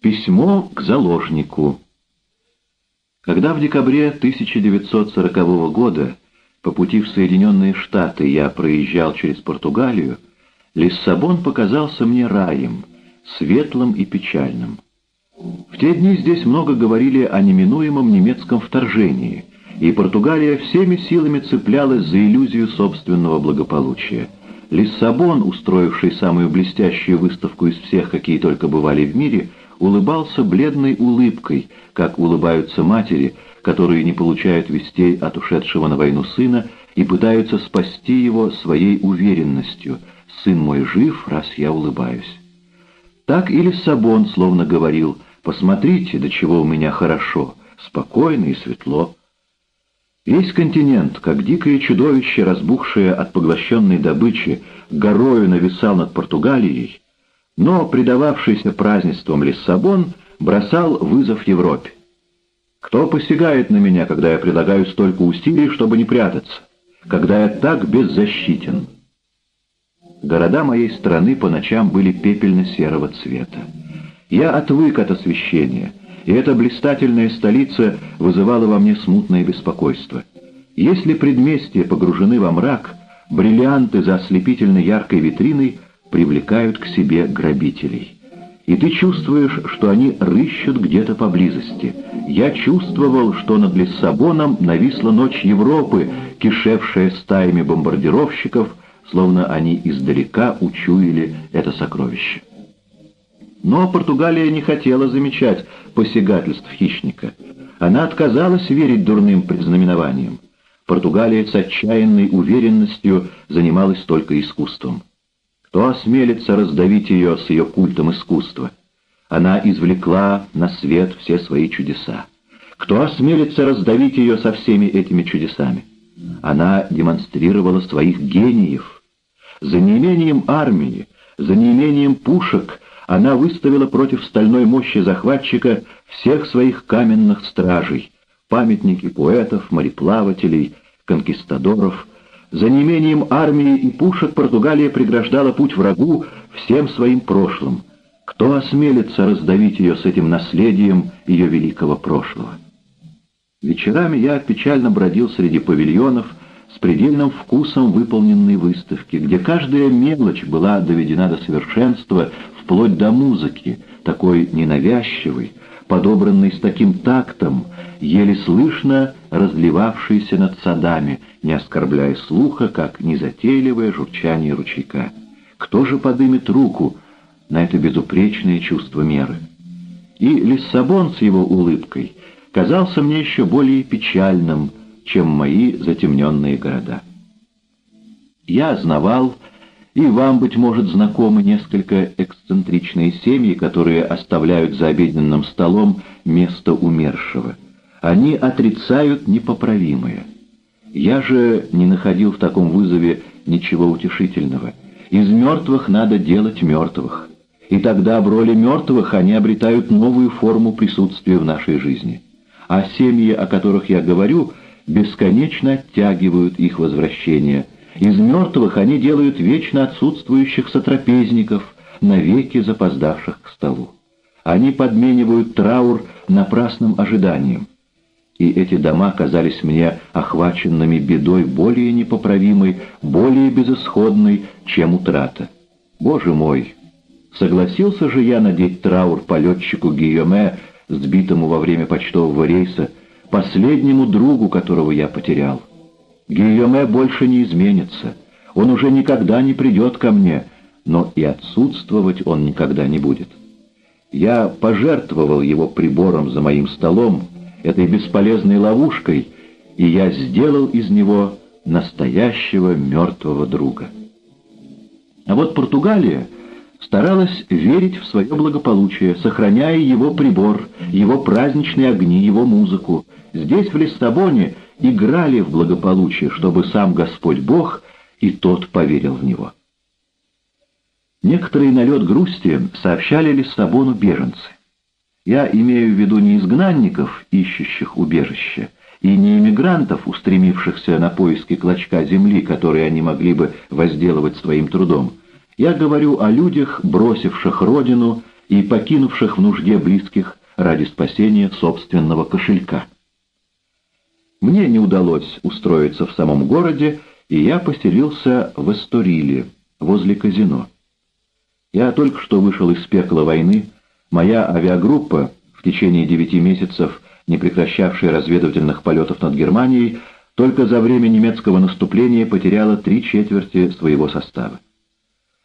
Письмо к заложнику. Когда в декабре 1940 года по пути в Соединенные Штаты я проезжал через Португалию, Лиссабон показался мне раем, светлым и печальным. В те дни здесь много говорили о неминуемом немецком вторжении, и Португалия всеми силами цеплялась за иллюзию собственного благополучия. Лиссабон, устроивший самую блестящую выставку из всех, какие только бывали в мире, улыбался бледной улыбкой, как улыбаются матери, которые не получают вестей от ушедшего на войну сына и пытаются спасти его своей уверенностью «сын мой жив, раз я улыбаюсь». Так и Лиссабон словно говорил «посмотрите, до чего у меня хорошо, спокойно и светло». Весь континент, как дикое чудовище, разбухшее от поглощенной добычи, горою нависал над Португалией, но предававшийся празднествам Лиссабон бросал вызов Европе. Кто посягает на меня, когда я предлагаю столько усилий, чтобы не прятаться, когда я так беззащитен? Города моей страны по ночам были пепельно-серого цвета. Я отвык от освещения, и эта блистательная столица вызывала во мне смутное беспокойство. Если предместья погружены во мрак, бриллианты за ослепительно яркой витриной привлекают к себе грабителей. И ты чувствуешь, что они рыщут где-то поблизости. Я чувствовал, что над Лиссабоном нависла ночь Европы, кишевшая стаями бомбардировщиков, словно они издалека учуяли это сокровище. Но Португалия не хотела замечать посягательств хищника. Она отказалась верить дурным предзнаменованиям. Португалия с отчаянной уверенностью занималась только искусством. Кто осмелится раздавить ее с ее культом искусства? Она извлекла на свет все свои чудеса. Кто осмелится раздавить ее со всеми этими чудесами? Она демонстрировала своих гениев. За неимением армии, за неимением пушек она выставила против стальной мощи захватчика всех своих каменных стражей, памятники поэтов, мореплавателей, конкистадоров — за неимением армии и пушек Португалия преграждала путь врагу всем своим прошлым. Кто осмелится раздавить ее с этим наследием ее великого прошлого? Вечерами я печально бродил среди павильонов с предельным вкусом выполненной выставки, где каждая мелочь была доведена до совершенства вплоть до музыки, такой ненавязчивой, подобранной с таким тактом, еле слышно разливавшийся над садами, не оскорбляя слуха, как незатейливое журчание ручейка. Кто же подымет руку на это безупречное чувство меры? И Лиссабон с его улыбкой казался мне еще более печальным, чем мои затемненные города. Я знавал, и вам, быть может, знакомы несколько эксцентричные семьи, которые оставляют за обеденным столом место умершего — они отрицают непоправимое. Я же не находил в таком вызове ничего утешительного. Из мертвых надо делать мертвых. И тогда в роли мертвых они обретают новую форму присутствия в нашей жизни. А семьи, о которых я говорю, бесконечно оттягивают их возвращение. Из мертвых они делают вечно отсутствующих сотрапезников, навеки запоздавших к столу. Они подменивают траур напрасным ожиданием и эти дома казались мне охваченными бедой более непоправимой, более безысходной, чем утрата. Боже мой! Согласился же я надеть траур полетчику Гийоме, сбитому во время почтового рейса, последнему другу, которого я потерял. Гийоме больше не изменится, он уже никогда не придет ко мне, но и отсутствовать он никогда не будет. Я пожертвовал его прибором за моим столом, этой бесполезной ловушкой, и я сделал из него настоящего мертвого друга. А вот Португалия старалась верить в свое благополучие, сохраняя его прибор, его праздничные огни, его музыку. Здесь, в Лиссабоне, играли в благополучие, чтобы сам Господь Бог и тот поверил в него. Некоторый налет грусти сообщали Лиссабону беженцы. Я имею в виду не изгнанников, ищущих убежище, и не иммигрантов, устремившихся на поиски клочка земли, который они могли бы возделывать своим трудом. Я говорю о людях, бросивших родину и покинувших в нужде близких ради спасения собственного кошелька. Мне не удалось устроиться в самом городе, и я поселился в Эсториле, возле казино. Я только что вышел из пекла войны, моя авиагруппа, в течение девяти месяцев не прекращавшая разведывательных полетов над Германией, только за время немецкого наступления потеряла три четверти своего состава.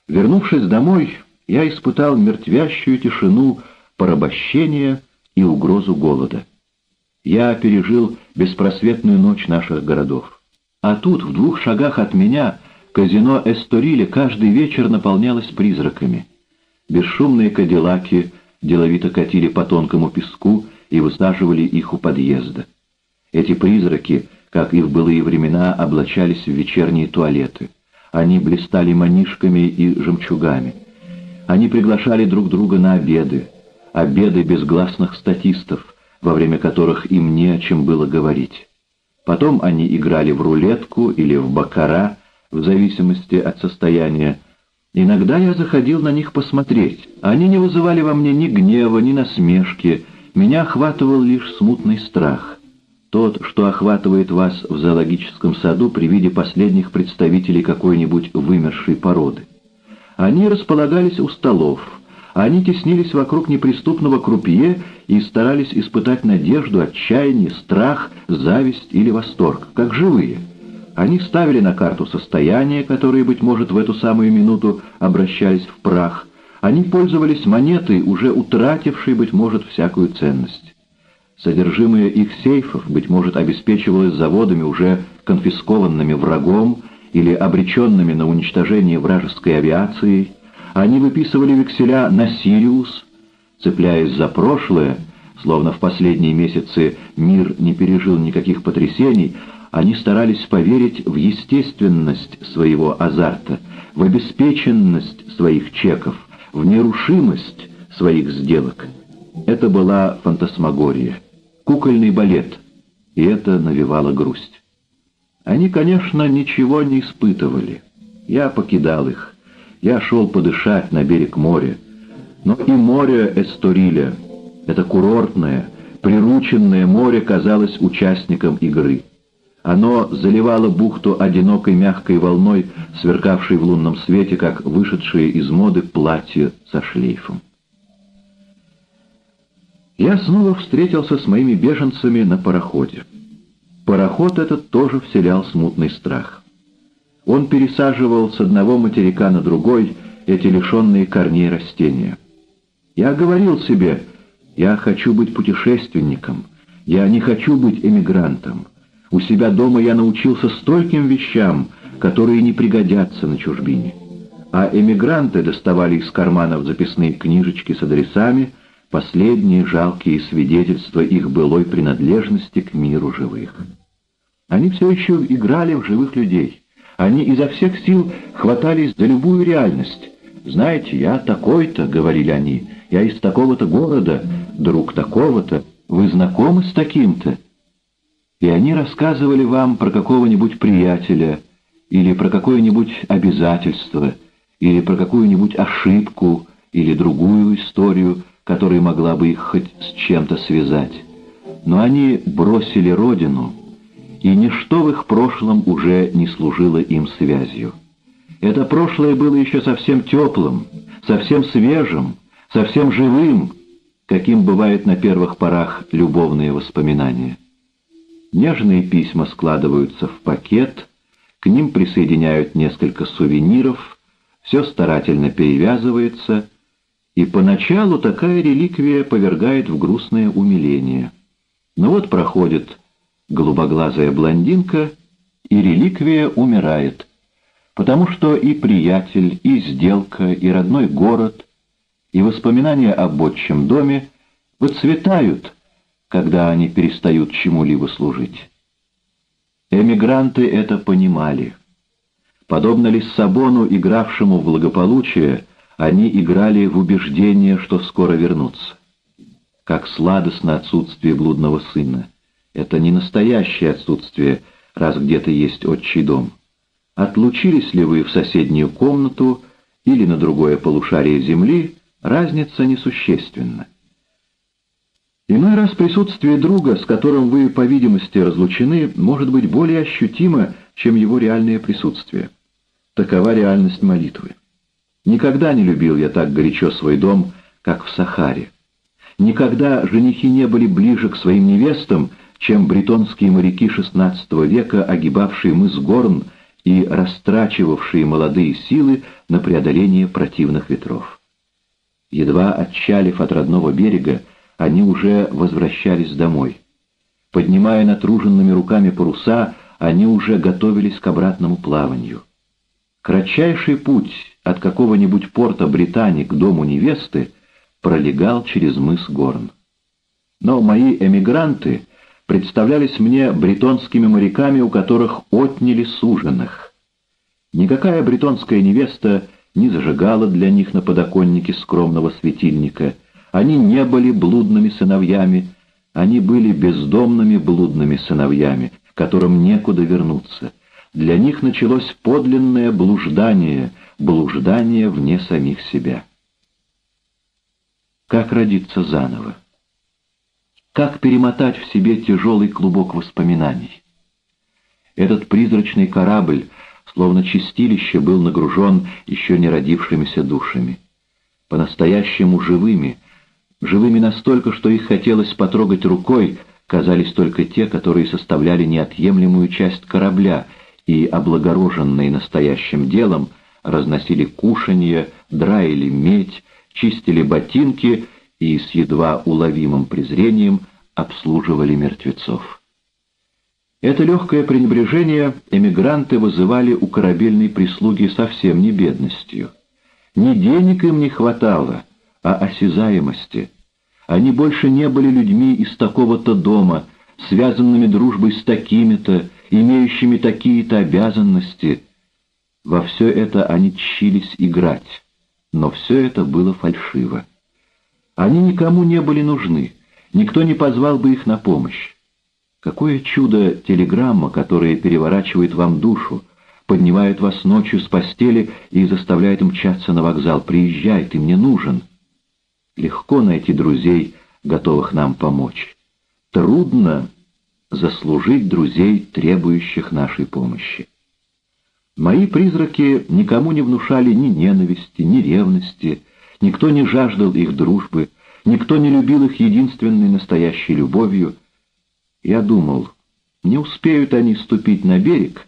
Вернувшись домой, я испытал мертвящую тишину порабощения и угрозу голода. Я пережил беспросветную ночь наших городов. А тут, в двух шагах от меня, казино Эсториле каждый вечер наполнялось призраками. Бесшумные кадиллаки деловито катили по тонкому песку и высаживали их у подъезда. Эти призраки, как и в былые времена, облачались в вечерние туалеты. Они блистали манишками и жемчугами. Они приглашали друг друга на обеды, обеды безгласных статистов, во время которых им не о чем было говорить. Потом они играли в рулетку или в бакара, в зависимости от состояния. Иногда я заходил на них посмотреть. Они не вызывали во мне ни гнева, ни насмешки. Меня охватывал лишь смутный страх. Тот, что охватывает вас в зоологическом саду при виде последних представителей какой-нибудь вымершей породы. Они располагались у столов, они теснились вокруг неприступного крупье и старались испытать надежду, отчаяние, страх, зависть или восторг, как живые. Они ставили на карту состояния, которые, быть может, в эту самую минуту обращались в прах. Они пользовались монетой, уже утратившей, быть может, всякую ценность. Содержимое их сейфов, быть может, обеспечивалось заводами, уже конфискованными врагом или обреченными на уничтожение вражеской авиацией, они выписывали векселя на Сириус, цепляясь за прошлое, словно в последние месяцы мир не пережил никаких потрясений, они старались поверить в естественность своего азарта, в обеспеченность своих чеков, в нерушимость своих сделок. Это была фантасмагория, кукольный балет, и это навевало грусть. Они, конечно, ничего не испытывали. Я покидал их. Я шел подышать на берег моря. Но и море Эсториля, это курортное, прирученное море, казалось участником игры. Оно заливало бухту одинокой мягкой волной, сверкавшей в лунном свете, как вышедшие из моды платье со шлейфом. Я снова встретился с моими беженцами на пароходе. Пароход этот тоже вселял смутный страх. Он пересаживал с одного материка на другой эти лишенные корней растения. Я говорил себе, я хочу быть путешественником, я не хочу быть эмигрантом. У себя дома я научился стольким вещам, которые не пригодятся на чужбине. А эмигранты доставали из карманов записные книжечки с адресами, последние жалкие свидетельства их былой принадлежности к миру живых. Они все еще играли в живых людей. Они изо всех сил хватались за любую реальность. «Знаете, я такой-то», — говорили они, — «я из такого-то города, друг такого-то, вы знакомы с таким-то?» И они рассказывали вам про какого-нибудь приятеля, или про какое-нибудь обязательство, или про какую-нибудь ошибку, или другую историю, которая могла бы их хоть с чем-то связать. Но они бросили родину — и ничто в их прошлом уже не служило им связью. Это прошлое было еще совсем теплым, совсем свежим, совсем живым, каким бывает на первых порах любовные воспоминания. Нежные письма складываются в пакет, к ним присоединяют несколько сувениров, все старательно перевязывается, и поначалу такая реликвия повергает в грустное умиление. Но вот проходит голубоглазая блондинка, и реликвия умирает, потому что и приятель, и сделка, и родной город, и воспоминания об отчим доме выцветают, когда они перестают чему-либо служить. Эмигранты это понимали. Подобно Лиссабону, игравшему в благополучие, они играли в убеждение, что скоро вернутся. Как сладостно отсутствие блудного сына. Это не настоящее отсутствие, раз где-то есть отчий дом. Отлучились ли вы в соседнюю комнату или на другое полушарие земли, разница несущественна. Иной раз присутствие друга, с которым вы, по видимости, разлучены, может быть более ощутимо, чем его реальное присутствие. Такова реальность молитвы. Никогда не любил я так горячо свой дом, как в Сахаре. Никогда женихи не были ближе к своим невестам, чем бретонские моряки XVI века, огибавшие мыс Горн и растрачивавшие молодые силы на преодоление противных ветров. Едва отчалив от родного берега, они уже возвращались домой. Поднимая натруженными руками паруса, они уже готовились к обратному плаванию. Кратчайший путь от какого-нибудь порта Британии к дому невесты пролегал через мыс Горн. Но мои эмигранты представлялись мне бретонскими моряками, у которых отняли суженых. Никакая бретонская невеста не зажигала для них на подоконнике скромного светильника. Они не были блудными сыновьями, они были бездомными блудными сыновьями, которым некуда вернуться. Для них началось подлинное блуждание, блуждание вне самих себя. Как родиться заново? Как перемотать в себе тяжелый клубок воспоминаний? Этот призрачный корабль, словно чистилище, был нагружен еще не родившимися душами. По-настоящему живыми, живыми настолько, что их хотелось потрогать рукой, казались только те, которые составляли неотъемлемую часть корабля и, облагороженные настоящим делом, разносили кушанье, драили медь, чистили ботинки и с едва уловимым презрением обслуживали мертвецов. Это легкое пренебрежение эмигранты вызывали у корабельной прислуги совсем не бедностью. Ни денег им не хватало, а осязаемости. Они больше не были людьми из такого-то дома, связанными дружбой с такими-то, имеющими такие-то обязанности. Во все это они чились играть, но все это было фальшиво. Они никому не были нужны, никто не позвал бы их на помощь. Какое чудо телеграмма, которая переворачивает вам душу, поднимает вас ночью с постели и заставляет мчаться на вокзал. «Приезжай, ты мне нужен». Легко найти друзей, готовых нам помочь. Трудно заслужить друзей, требующих нашей помощи. Мои призраки никому не внушали ни ненависти, ни ревности, Никто не жаждал их дружбы, никто не любил их единственной настоящей любовью. Я думал, не успеют они ступить на берег,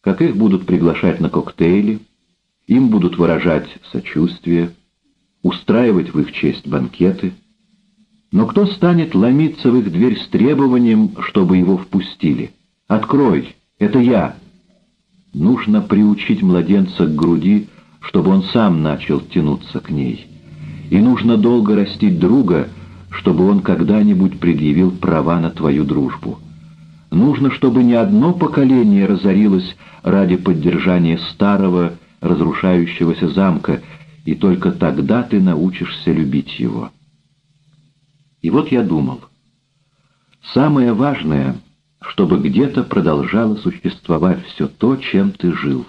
как их будут приглашать на коктейли, им будут выражать сочувствие, устраивать в их честь банкеты. Но кто станет ломиться в их дверь с требованием, чтобы его впустили? «Открой! Это я!» Нужно приучить младенца к груди, чтобы он сам начал тянуться к ней. И нужно долго растить друга, чтобы он когда-нибудь предъявил права на твою дружбу. Нужно, чтобы не одно поколение разорилось ради поддержания старого, разрушающегося замка, и только тогда ты научишься любить его. И вот я думал, самое важное, чтобы где-то продолжало существовать все то, чем ты жил,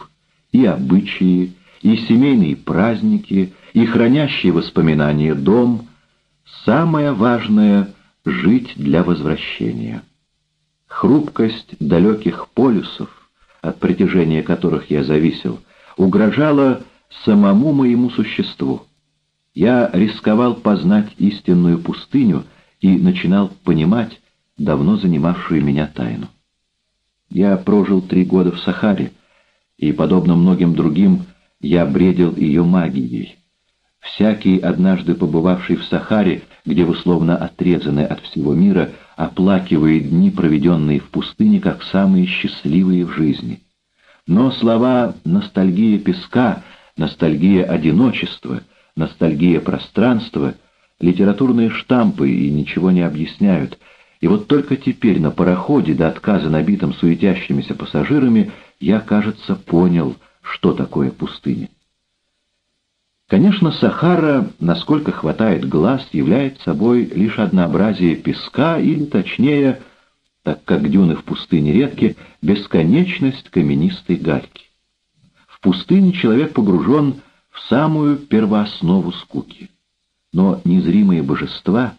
и обычаи, и семейные праздники, и хранящий воспоминания дом, самое важное — жить для возвращения. Хрупкость далеких полюсов, от притяжения которых я зависел, угрожала самому моему существу. Я рисковал познать истинную пустыню и начинал понимать давно занимавшую меня тайну. Я прожил три года в Сахаре, и, подобно многим другим, я бредил ее магией. Всякий, однажды побывавший в Сахаре, где вы словно отрезаны от всего мира, оплакивает дни, проведенные в пустыне, как самые счастливые в жизни. Но слова «ностальгия песка», «ностальгия одиночества», «ностальгия пространства» — литературные штампы и ничего не объясняют. И вот только теперь на пароходе, до отказа набитым суетящимися пассажирами, я, кажется, понял — что такое пустыня. Конечно, Сахара, насколько хватает глаз, является собой лишь однообразие песка, или, точнее, так как дюны в пустыне редки, бесконечность каменистой гальки. В пустыне человек погружен в самую первооснову скуки. но незримые божества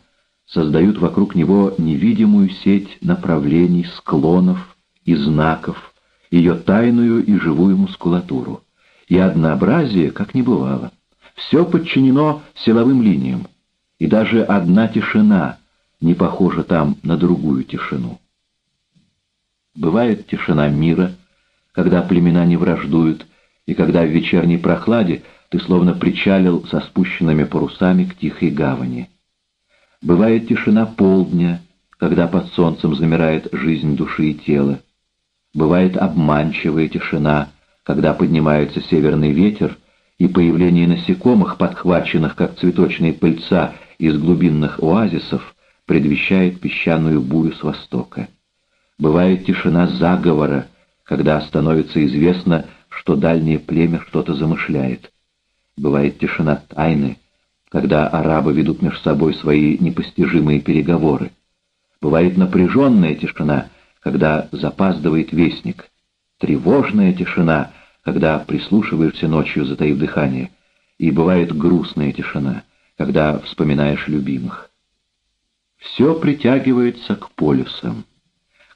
создают вокруг него невидимую сеть направлений, склонов и знаков, ее тайную и живую мускулатуру. И однообразие, как не бывало. Все подчинено силовым линиям, и даже одна тишина не похожа там на другую тишину. Бывает тишина мира, когда племена не враждуют, и когда в вечерней прохладе ты словно причалил со спущенными парусами к тихой гавани. Бывает тишина полдня, когда под солнцем замирает жизнь души и тела. Бывает обманчивая тишина, когда поднимается северный ветер, и появление насекомых, подхваченных как цветочные пыльца из глубинных оазисов, предвещает песчаную бурю с востока. Бывает тишина заговора, когда становится известно, что дальнее племя что-то замышляет. Бывает тишина тайны, когда арабы ведут между собой свои непостижимые переговоры. Бывает напряженная тишина, когда запаздывает вестник. Тревожная тишина, когда прислушиваешься ночью, затаив дыхание. И бывает грустная тишина, когда вспоминаешь любимых. Все притягивается к полюсам.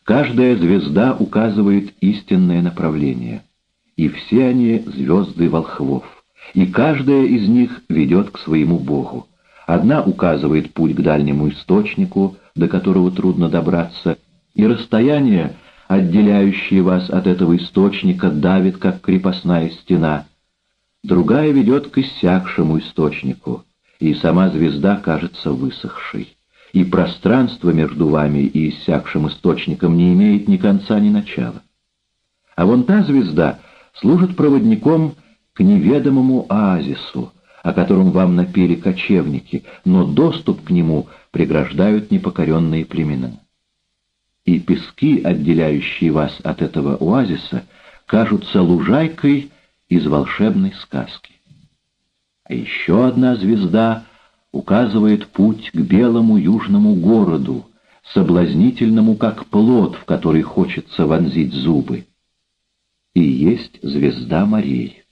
Каждая звезда указывает истинное направление. И все они звезды волхвов. И каждая из них ведет к своему Богу. Одна указывает путь к дальнему источнику, до которого трудно добраться, и расстояние, отделяющее вас от этого источника, давит, как крепостная стена. Другая ведет к иссякшему источнику, и сама звезда кажется высохшей. И пространство между вами и иссякшим источником не имеет ни конца, ни начала. А вон та звезда служит проводником к неведомому оазису, о котором вам напели кочевники, но доступ к нему преграждают непокоренные племена. И пески, отделяющие вас от этого оазиса, кажутся лужайкой из волшебной сказки. А еще одна звезда указывает путь к белому южному городу, соблазнительному как плод, в который хочется вонзить зубы. И есть звезда морей.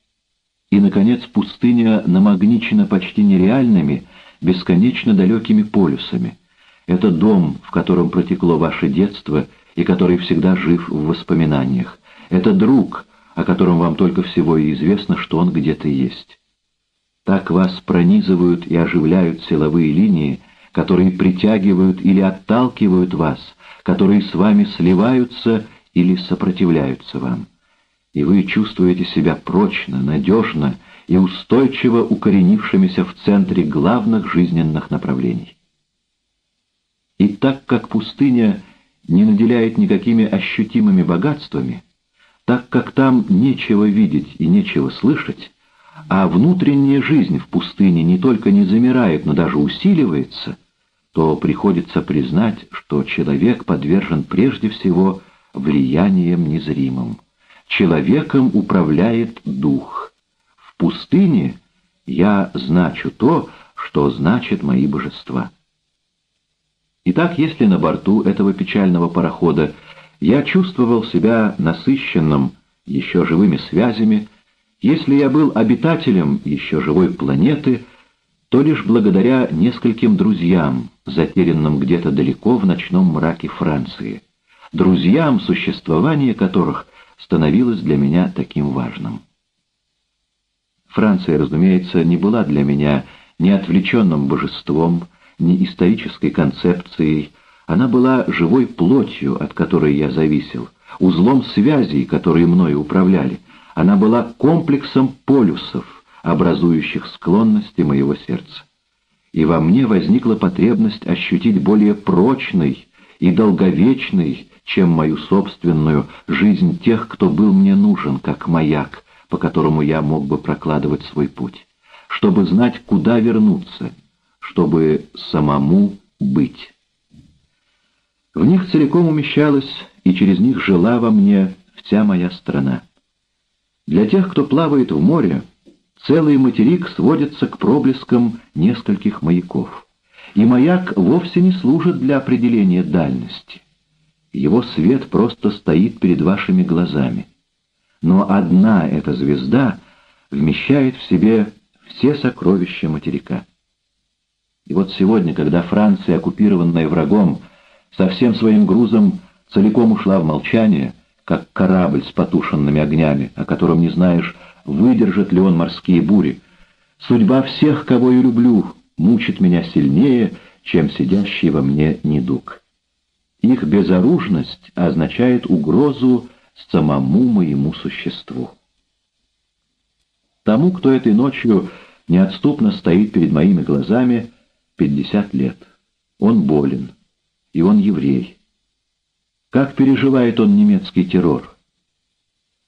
И, наконец, пустыня намагничена почти нереальными, бесконечно далекими полюсами. Это дом, в котором протекло ваше детство и который всегда жив в воспоминаниях. Это друг, о котором вам только всего и известно, что он где-то есть. Так вас пронизывают и оживляют силовые линии, которые притягивают или отталкивают вас, которые с вами сливаются или сопротивляются вам и вы чувствуете себя прочно, надежно и устойчиво укоренившимися в центре главных жизненных направлений. И так как пустыня не наделяет никакими ощутимыми богатствами, так как там нечего видеть и нечего слышать, а внутренняя жизнь в пустыне не только не замирает, но даже усиливается, то приходится признать, что человек подвержен прежде всего влиянием незримым. Человеком управляет дух. В пустыне я значу то, что значит мои божества. Итак, если на борту этого печального парохода я чувствовал себя насыщенным еще живыми связями, если я был обитателем еще живой планеты, то лишь благодаря нескольким друзьям, затерянным где-то далеко в ночном мраке Франции, друзьям, существование которых становилось для меня таким важным. Франция, разумеется, не была для меня ни отвлеченным божеством, ни исторической концепцией, она была живой плотью, от которой я зависел, узлом связей, которые мною управляли, она была комплексом полюсов, образующих склонности моего сердца. И во мне возникла потребность ощутить более прочный и долговечный чем мою собственную жизнь тех, кто был мне нужен, как маяк, по которому я мог бы прокладывать свой путь, чтобы знать, куда вернуться, чтобы самому быть. В них целиком умещалась и через них жила во мне вся моя страна. Для тех, кто плавает в море, целый материк сводится к проблескам нескольких маяков. И маяк вовсе не служит для определения дальности. Его свет просто стоит перед вашими глазами. Но одна эта звезда вмещает в себе все сокровища материка. И вот сегодня, когда Франция, оккупированная врагом, со всем своим грузом целиком ушла в молчание, как корабль с потушенными огнями, о котором не знаешь, выдержит ли он морские бури, судьба всех, кого я люблю, мучит меня сильнее, чем сидящий во мне недуг. Их безоружность означает угрозу самому моему существу. Тому, кто этой ночью неотступно стоит перед моими глазами, 50 лет. Он болен, и он еврей. Как переживает он немецкий террор?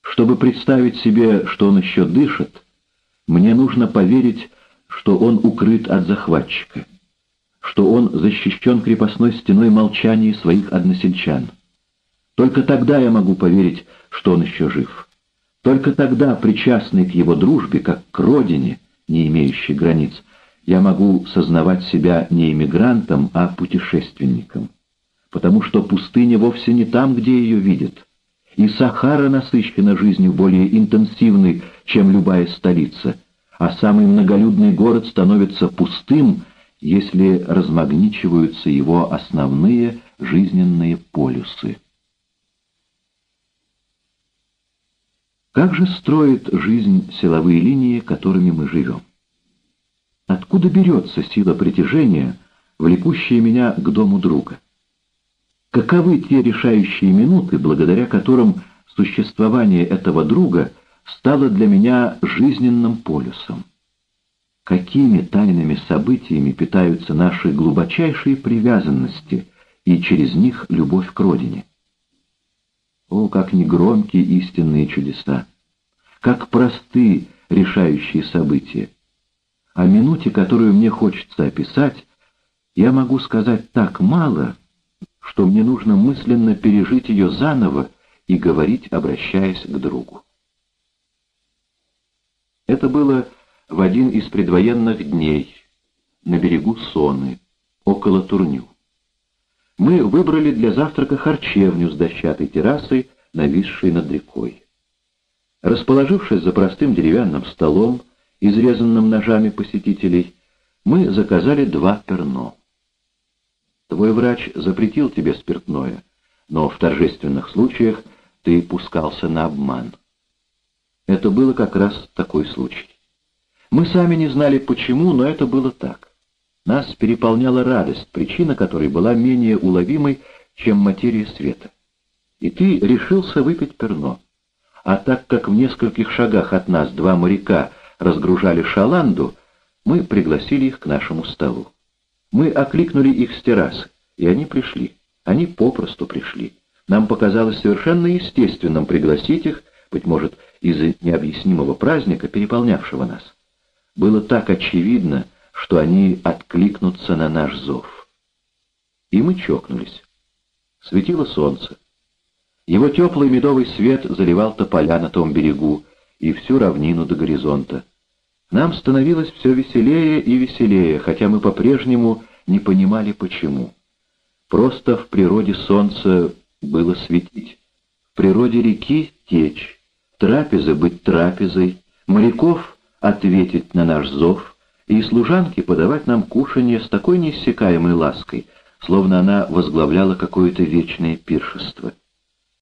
Чтобы представить себе, что он еще дышит, мне нужно поверить, что он укрыт от захватчика, что он защищен крепостной стеной молчания своих односельчан. Только тогда я могу поверить, что он еще жив. Только тогда, причастный к его дружбе, как к родине, не имеющей границ, я могу сознавать себя не иммигрантом, а путешественником. Потому что пустыня вовсе не там, где ее видят. И Сахара насыщена жизнью более интенсивной, чем любая столица, а самый многолюдный город становится пустым, если размагничиваются его основные жизненные полюсы. Как же строит жизнь силовые линии, которыми мы живем? Откуда берется сила притяжения, влекущая меня к дому друга? Каковы те решающие минуты, благодаря которым существование этого друга стало для меня жизненным полюсом? Какими тайными событиями питаются наши глубочайшие привязанности и через них любовь к родине? О, как негромкие истинные чудеса! Как просты решающие события! О минуте, которую мне хочется описать, я могу сказать так мало, что мне нужно мысленно пережить ее заново и говорить, обращаясь к другу. Это было в один из предвоенных дней на берегу Соны, около Турню мы выбрали для завтрака харчевню с дощатой террасой, нависшей над рекой. Расположившись за простым деревянным столом, изрезанным ножами посетителей, мы заказали два перно. Твой врач запретил тебе спиртное, но в торжественных случаях ты пускался на обман. Это было как раз такой случай. Мы сами не знали почему, но это было так. Нас переполняла радость, причина которой была менее уловимой, чем материя света. И ты решился выпить перно. А так как в нескольких шагах от нас два моряка разгружали шаланду, мы пригласили их к нашему столу. Мы окликнули их с террасы, и они пришли. Они попросту пришли. Нам показалось совершенно естественным пригласить их, быть может, из-за необъяснимого праздника, переполнявшего нас. Было так очевидно, что они откликнутся на наш зов. И мы чокнулись. Светило солнце. Его теплый медовый свет заливал тополя на том берегу и всю равнину до горизонта. Нам становилось все веселее и веселее, хотя мы по-прежнему не понимали почему. Просто в природе солнце было светить, в природе реки течь, трапезы быть трапезой, моряков ответить на наш зов — и служанке подавать нам кушанье с такой неиссякаемой лаской, словно она возглавляла какое-то вечное пиршество.